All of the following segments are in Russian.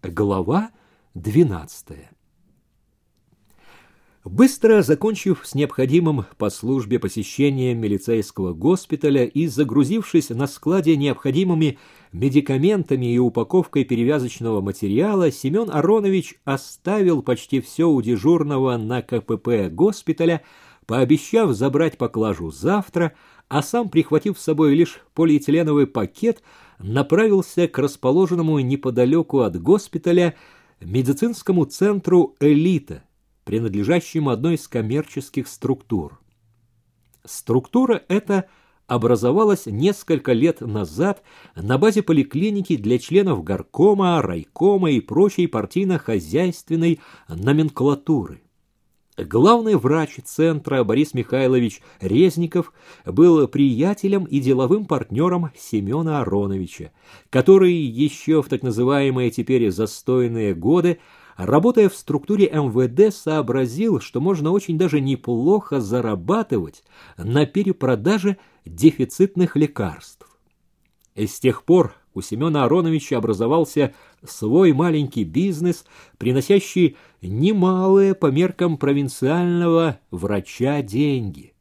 Глава двенадцатая. Быстро закончив с необходимым по службе посещением милицейского госпиталя и загрузившись на складе необходимыми медикаментами и упаковкой перевязочного материала, Семен Аронович оставил почти все у дежурного на КПП госпиталя, пообещав забрать поклажу завтра, а сам, прихватив с собой лишь полиэтиленовый пакет, направился к расположенному неподалеку от госпиталя медицинскому центру «Элита», принадлежащему одной из коммерческих структур. Структура эта образовалась несколько лет назад на базе поликлиники для членов горкома, райкома и прочей партийно-хозяйственной номенклатуры. Главный врач центра Борис Михайлович Резников был приятелем и деловым партнером Семена Ароновича, который еще в так называемые теперь застойные годы работая в структуре МВД, сообразил, что можно очень даже неплохо зарабатывать на перепродаже дефицитных лекарств. И с тех пор у Семена Ароновича образовался свой маленький бизнес, приносящий немалые по меркам провинциального врача деньги –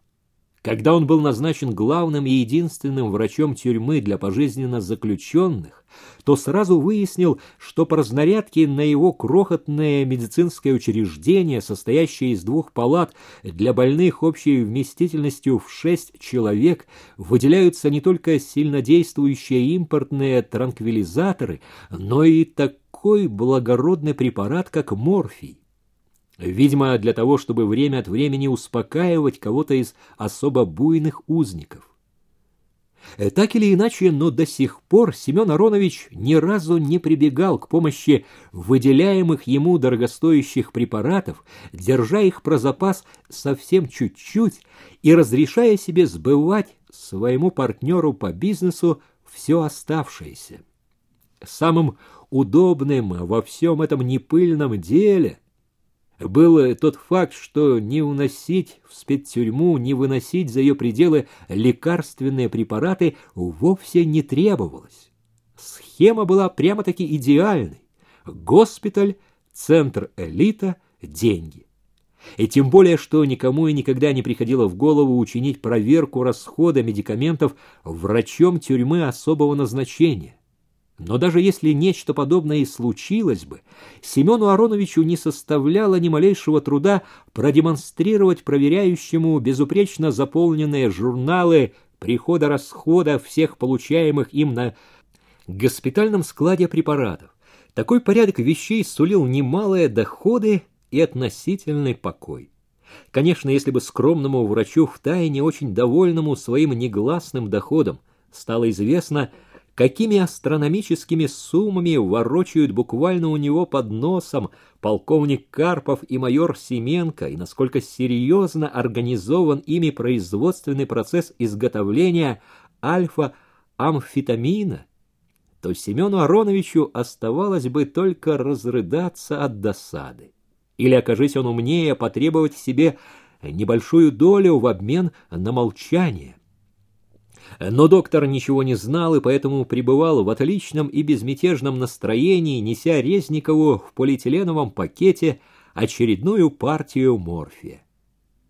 когда он был назначен главным и единственным врачом тюрьмы для пожизненно заключенных, то сразу выяснил, что по разнарядке на его крохотное медицинское учреждение, состоящее из двух палат для больных общей вместительностью в шесть человек, выделяются не только сильнодействующие импортные транквилизаторы, но и такой благородный препарат, как морфий. Видимо, для того, чтобы время от времени успокаивать кого-то из особо буйных узников. Э, так или иначе, но до сих пор Семен Аронович ни разу не прибегал к помощи выделяемых ему дорогостоящих препаратов, держа их про запас совсем чуть-чуть и разрешая себе сбывать своему партнеру по бизнесу все оставшееся. Самым удобным во всем этом непыльном деле – был тот факт, что не уносить в спецтюрьму, не выносить за ее пределы лекарственные препараты вовсе не требовалось. Схема была прямо-таки идеальной. Госпиталь, центр элита, деньги. И тем более, что никому и никогда не приходило в голову учинить проверку расхода медикаментов врачом тюрьмы особого назначения. Но даже если нечто подобное и случилось бы, Семену Ароновичу не составляло ни малейшего труда продемонстрировать проверяющему безупречно заполненные журналы прихода-расхода всех получаемых им на госпитальном складе препаратов. Такой порядок вещей сулил немалые доходы и относительный покой. Конечно, если бы скромному врачу в тайне очень довольному своим негласным доходом стало известно, какими астрономическими суммами ворочают буквально у него под носом полковник Карпов и майор Семенко, и насколько серьезно организован ими производственный процесс изготовления альфа-амфетамина, то Семену Ароновичу оставалось бы только разрыдаться от досады. Или, окажись он умнее, потребовать себе небольшую долю в обмен на молчание. Но доктор ничего не знал и поэтому пребывал в отличном и безмятежном настроении, неся Резникову в полиэтиленовом пакете очередную партию морфия.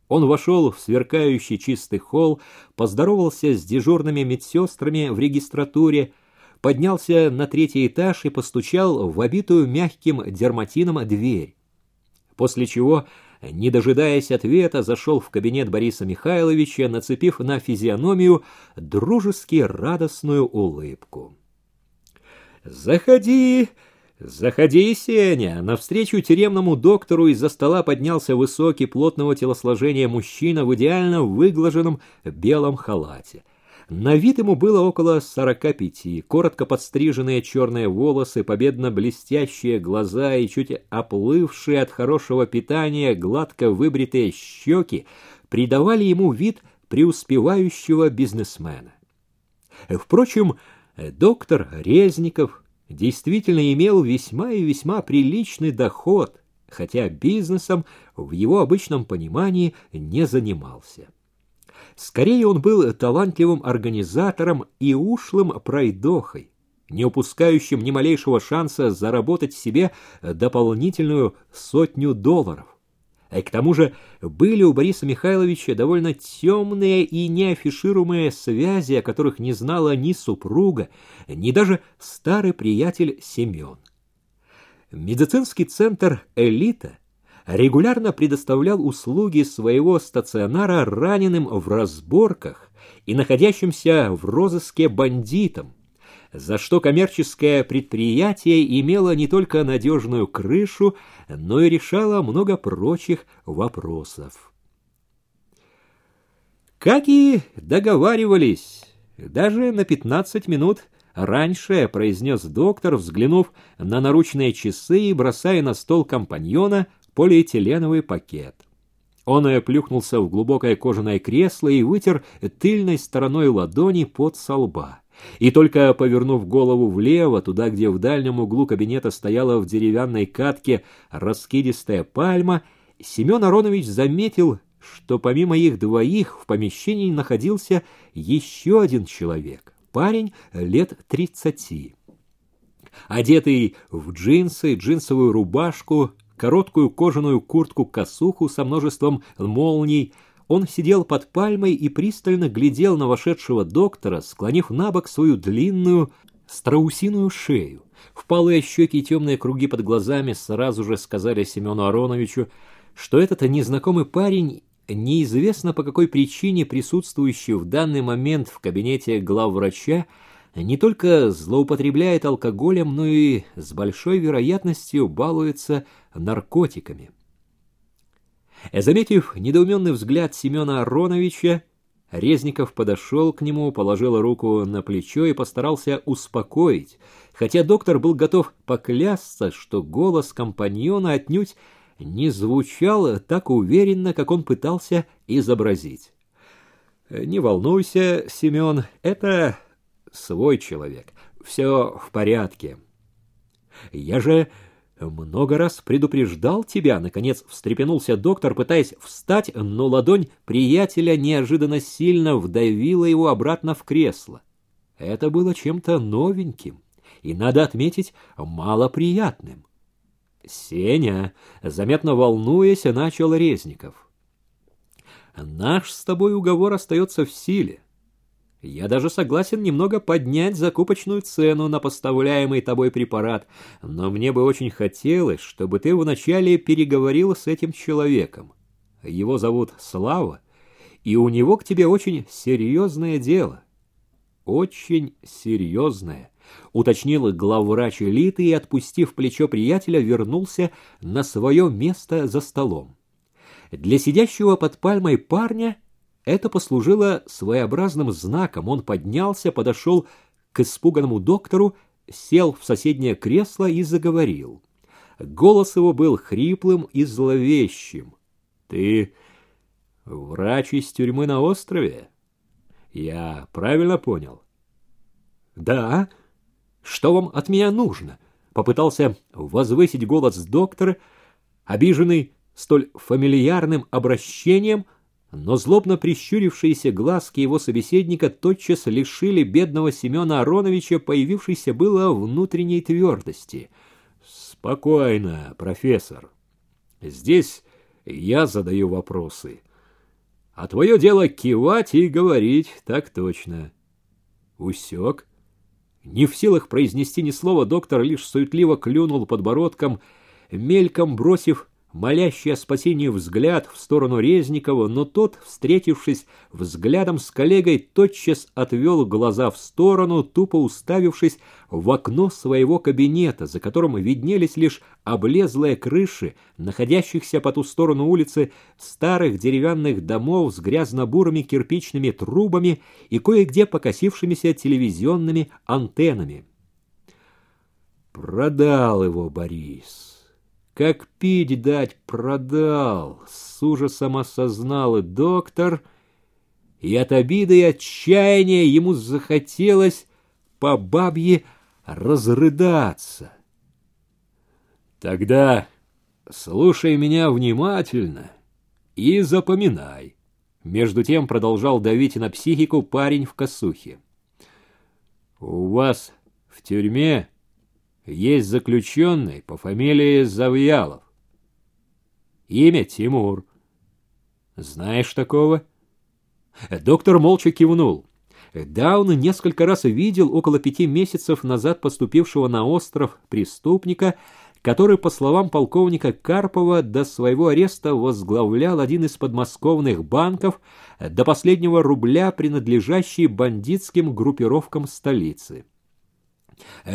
Он вошел в сверкающий чистый холл, поздоровался с дежурными медсестрами в регистратуре, поднялся на третий этаж и постучал в обитую мягким дерматином дверь. После чего не дожидаясь ответа, зашел в кабинет Бориса Михайловича, нацепив на физиономию дружески радостную улыбку. «Заходи, заходи, Сеня!» Навстречу тюремному доктору из-за стола поднялся высокий, плотного телосложения мужчина в идеально выглаженном белом халате. На вид ему было около сорока пяти. Коротко подстриженные черные волосы, победно блестящие глаза и чуть оплывшие от хорошего питания гладко выбритые щеки придавали ему вид преуспевающего бизнесмена. Впрочем, доктор Резников действительно имел весьма и весьма приличный доход, хотя бизнесом в его обычном понимании не занимался. Скорее он был талантливым организатором и ушлым пройдохой. не упускающим ни малейшего шанса заработать себе дополнительную сотню долларов. И к тому же были у Бориса Михайловича довольно темные и неафишируемые связи, о которых не знала ни супруга, ни даже старый приятель Семен. Медицинский центр «Элита» регулярно предоставлял услуги своего стационара раненым в разборках и находящимся в розыске бандитам, за что коммерческое предприятие имело не только надежную крышу, но и решало много прочих вопросов. Как и договаривались, даже на 15 минут раньше произнес доктор, взглянув на наручные часы и бросая на стол компаньона полиэтиленовый пакет. Он плюхнулся в глубокое кожаное кресло и вытер тыльной стороной ладони под со лба. И только повернув голову влево, туда, где в дальнем углу кабинета стояла в деревянной катке раскидистая пальма, Семен Аронович заметил, что помимо их двоих в помещении находился еще один человек, парень лет тридцати. Одетый в джинсы, джинсовую рубашку, короткую кожаную куртку-косуху со множеством молний, он сидел под пальмой и пристально глядел на вошедшего доктора, склонив на бок свою длинную страусиную шею. Впалые щеки и темные круги под глазами сразу же сказали Семену Ароновичу, что этот незнакомый парень, неизвестно по какой причине присутствующий в данный момент в кабинете главврача, не только злоупотребляет алкоголем, но и с большой вероятностью балуется наркотиками. Заметив недоуменный взгляд Семена Ароновича, Резников подошел к нему, положил руку на плечо и постарался успокоить, хотя доктор был готов поклясться, что голос компаньона отнюдь не звучал так уверенно, как он пытался изобразить. «Не волнуйся, Семен, это свой человек. Все в порядке. Я же много раз предупреждал тебя, наконец встрепенулся доктор, пытаясь встать, но ладонь приятеля неожиданно сильно вдавила его обратно в кресло. Это было чем-то новеньким и, надо отметить, малоприятным. «Сеня», заметно волнуясь, начал Резников. «Наш с тобой уговор остается в силе. Я даже согласен немного поднять закупочную цену на поставляемый тобой препарат, но мне бы очень хотелось, чтобы ты вначале переговорил с этим человеком. Его зовут Слава, и у него к тебе очень серьезное дело. Очень серьезное, уточнил главврач элиты и, отпустив плечо приятеля, вернулся на свое место за столом. Для сидящего под пальмой парня это послужило своеобразным знаком. Он поднялся, подошел к испуганному доктору, сел в соседнее кресло и заговорил. Голос его был хриплым и зловещим. «Ты врач из тюрьмы на острове? Я правильно понял?» «Да. Что вам от меня нужно?» Попытался возвысить голос доктора, обиженный столь фамильярным обращением – но злобно прищурившиеся глазки его собеседника тотчас лишили бедного Семена Ароновича появившейся было внутренней твердости. «Спокойно, профессор. Здесь я задаю вопросы. А твое дело кивать и говорить, так точно». Усек. Не в силах произнести ни слова, доктор лишь суетливо клюнул подбородком, мельком бросив молящий о спасении взгляд в сторону Резникова, но тот, встретившись взглядом с коллегой, тотчас отвел глаза в сторону, тупо уставившись в окно своего кабинета, за которым виднелись лишь облезлые крыши, находящихся по ту сторону улицы старых деревянных домов с грязно-бурыми кирпичными трубами и кое-где покосившимися телевизионными антеннами. Продал его Борис. Как пить дать продал, с ужасом осознал и доктор, и от обиды и отчаяния ему захотелось по бабье разрыдаться. Тогда слушай меня внимательно и запоминай. Между тем продолжал давить на психику парень в косухе. У вас В тюрьме есть заключенный по фамилии Завьялов. Имя Тимур. Знаешь такого? Доктор молча кивнул. Да, он несколько раз видел около пяти месяцев назад поступившего на остров преступника, который, по словам полковника Карпова, до своего ареста возглавлял один из подмосковных банков, до последнего рубля принадлежащий бандитским группировкам столицы.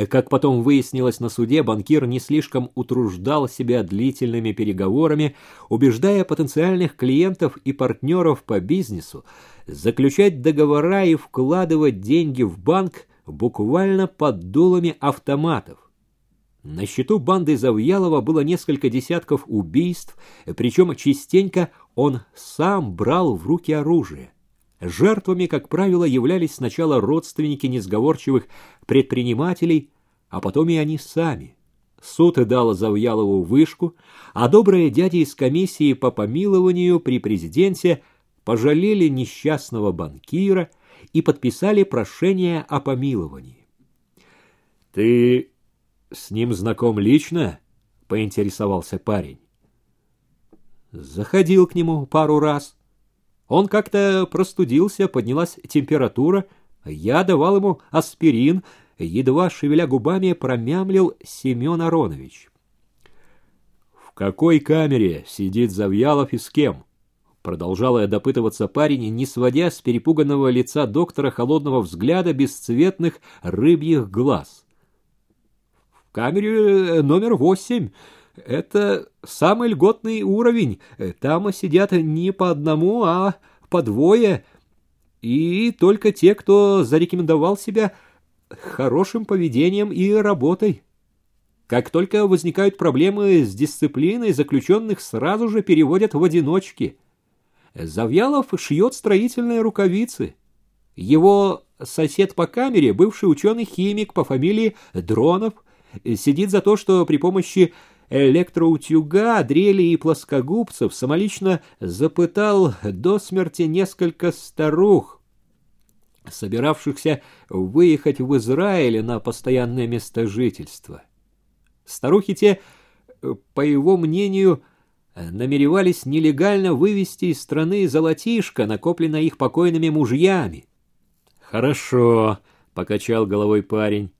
Как потом выяснилось на суде, банкир не слишком утруждал себя длительными переговорами, убеждая потенциальных клиентов и партнеров по бизнесу заключать договора и вкладывать деньги в банк буквально под дулами автоматов. На счету банды Завьялова было несколько десятков убийств, причем частенько он сам брал в руки оружие. Жертвами, как правило, являлись сначала родственники несговорчивых предпринимателей, а потом и они сами. Суд и дал Завьялову вышку, а добрые дяди из комиссии по помилованию при президенте пожалели несчастного банкира и подписали прошение о помиловании. «Ты с ним знаком лично?» — поинтересовался парень. Заходил к нему пару раз. Он как-то простудился, поднялась температура. Я давал ему аспирин, едва шевеля губами промямлил Семен Аронович. «В какой камере сидит Завьялов и с кем?» Продолжала допытываться парень, не сводя с перепуганного лица доктора холодного взгляда бесцветных рыбьих глаз. «В камере э, номер восемь. Это самый льготный уровень. Там сидят не по одному, а по двое. И только те, кто зарекомендовал себя хорошим поведением и работой». Как только возникают проблемы с дисциплиной, заключенных сразу же переводят в одиночки. Завьялов шьет строительные рукавицы. Его сосед по камере, бывший ученый-химик по фамилии Дронов, сидит за то, что при помощи электроутюга, дрели и плоскогубцев самолично запытал до смерти несколько старух, собиравшихся выехать в Израиль на постоянное место жительства. Старухи те, по его мнению, намеревались нелегально вывести из страны золотишко, накопленное их покойными мужьями. «Хорошо», — покачал головой парень.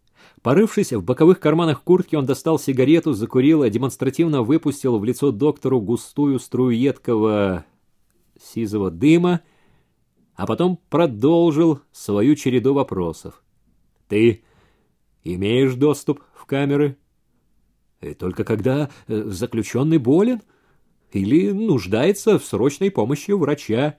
Порывшись в боковых карманах куртки, он достал сигарету, закурил, и демонстративно выпустил в лицо доктору густую струю едкого сизого дыма, а потом продолжил свою череду вопросов. «Ты имеешь доступ в камеры?» «И только когда э, заключенный болен?» или нуждается в срочной помощи врача.